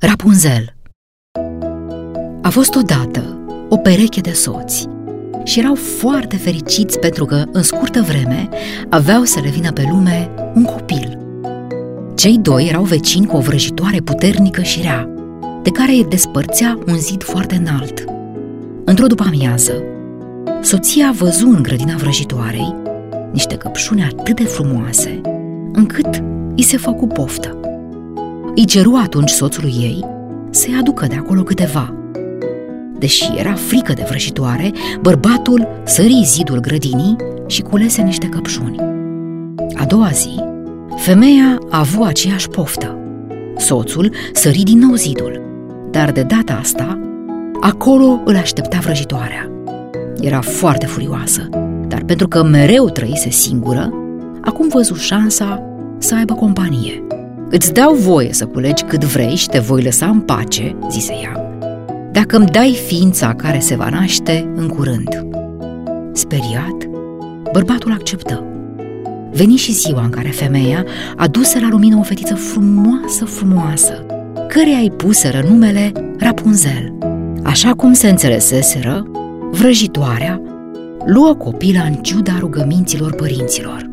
Rapunzel A fost odată o pereche de soți și erau foarte fericiți pentru că, în scurtă vreme, aveau să le vină pe lume un copil. Cei doi erau vecini cu o vrăjitoare puternică și rea, de care îi despărțea un zid foarte înalt. Într-o după-amiază, soția văzu în grădina vrăjitoarei niște căpșuni atât de frumoase, încât îi se făcu poftă. Îi ceru atunci soțului ei să-i aducă de acolo câteva. Deși era frică de vrăjitoare, bărbatul sări zidul grădinii și culese niște căpșuni. A doua zi, femeia a avut aceeași poftă. Soțul sări din nou zidul, dar de data asta, acolo îl aștepta vrăjitoarea. Era foarte furioasă, dar pentru că mereu trăise singură, acum văzu șansa să aibă companie. Îți dau voie să culegi cât vrei și te voi lăsa în pace, zise ea, dacă îmi dai ființa care se va naște în curând. Speriat, bărbatul acceptă. Veni și ziua în care femeia aduse la lumină o fetiță frumoasă, frumoasă, căreia îi puseră numele Rapunzel. Așa cum se înțeleseseră, vrăjitoarea luă copila în ciuda rugăminților părinților.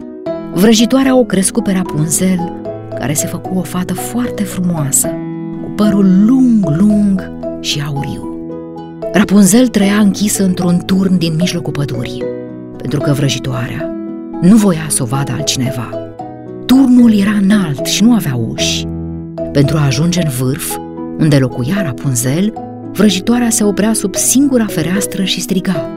Vrăjitoarea o crescut pe Rapunzel, care se făcu o fată foarte frumoasă, cu părul lung, lung și auriu. Rapunzel trăia închisă într-un turn din mijlocul pădurii, pentru că vrăjitoarea nu voia să o vadă altcineva. Turnul era înalt și nu avea uși. Pentru a ajunge în vârf, unde locuia Rapunzel, vrăjitoarea se oprea sub singura fereastră și striga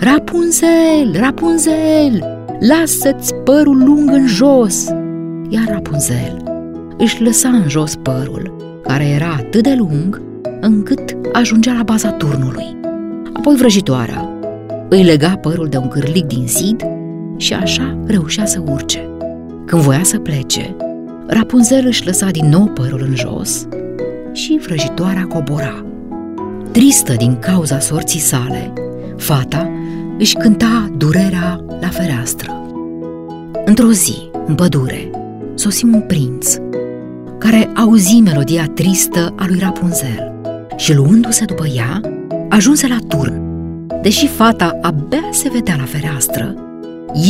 Rapunzel, Rapunzel, lasă-ți părul lung în jos! Iar Rapunzel își lăsa în jos părul, care era atât de lung încât ajungea la baza turnului. Apoi vrăjitoarea îi lega părul de un cârlic din zid și așa reușea să urce. Când voia să plece, Rapunzel își lăsa din nou părul în jos și vrăjitoarea cobora. Tristă din cauza sorții sale, fata își cânta durerea la fereastră. Într-o zi, în pădure, sosi un prinț care auzi melodia tristă a lui Rapunzel și luându-se după ea, ajunse la turn. Deși fata abia se vedea la fereastră,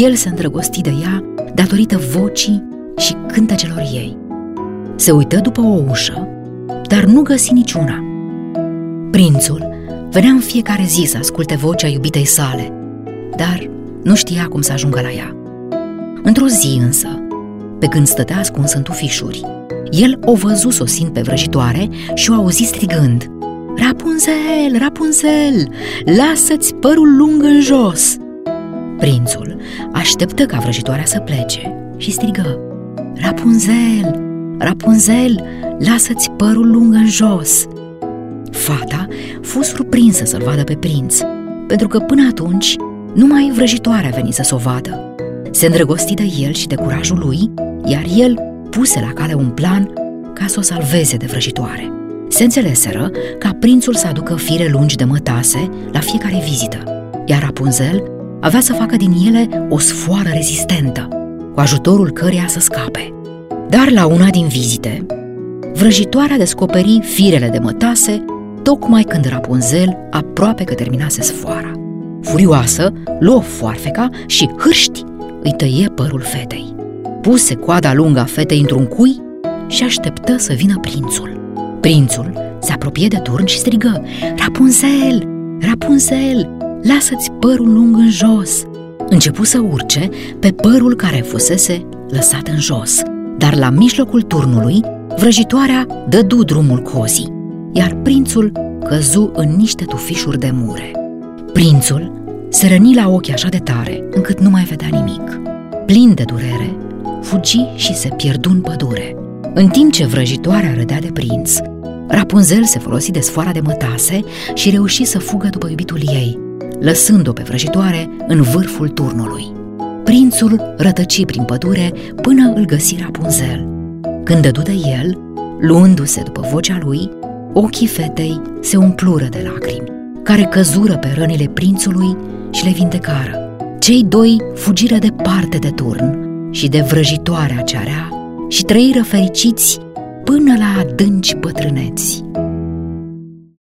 el se îndrăgosti de ea datorită vocii și cântecelor ei. Se uită după o ușă, dar nu găsi niciuna. Prințul venea în fiecare zi să asculte vocea iubitei sale, dar nu știa cum să ajungă la ea. Într-o zi însă, pe când stătea ascuns în tufișuri, el o văzu sosind pe vrăjitoare și o auzi strigând Rapunzel, Rapunzel, lasă-ți părul lung în jos! Prințul așteptă ca vrăjitoarea să plece și strigă Rapunzel, Rapunzel, lasă-ți părul lung în jos! Fata fu surprinsă să-l vadă pe prinț, pentru că până atunci numai vrăjitoarea veni să-s o vadă. Se îndrăgosti de el și de curajul lui, iar el puse la cale un plan ca să o salveze de vrăjitoare. Se înțeleseră ca prințul să aducă fire lungi de mătase la fiecare vizită, iar Rapunzel avea să facă din ele o sfoară rezistentă, cu ajutorul căreia să scape. Dar la una din vizite, vrăjitoarea descoperi firele de mătase tocmai când Rapunzel aproape că terminase sfoara. Furioasă, luă foarfeca și hârști îi tăie părul fetei. Puse coada lungă a fetei într-un cui și așteptă să vină prințul. Prințul se apropie de turn și strigă Rapunzel, Rapunzel, lasă-ți părul lung în jos! Începu să urce pe părul care fusese lăsat în jos, dar la mijlocul turnului, vrăjitoarea dădu drumul cozii, iar prințul căzu în niște tufișuri de mure. Prințul se răni la ochi așa de tare încât nu mai vedea nimic. Plin de durere, fugi și se pierdu în pădure. În timp ce vrăjitoarea râdea de prinț, Rapunzel se folosi de sfoara de mătase și reuși să fugă după iubitul ei, lăsând-o pe vrăjitoare în vârful turnului. Prințul rătăci prin pădure până îl găsi Rapunzel. Când dădu de el, luându-se după vocea lui, ochii fetei se umplură de lacrimi, care căzură pe rănile prințului și le vindecară. Cei doi fugiră departe de turn și de vrăjitoarea cea rea și trăiră fericiți până la adânci bătrâneți.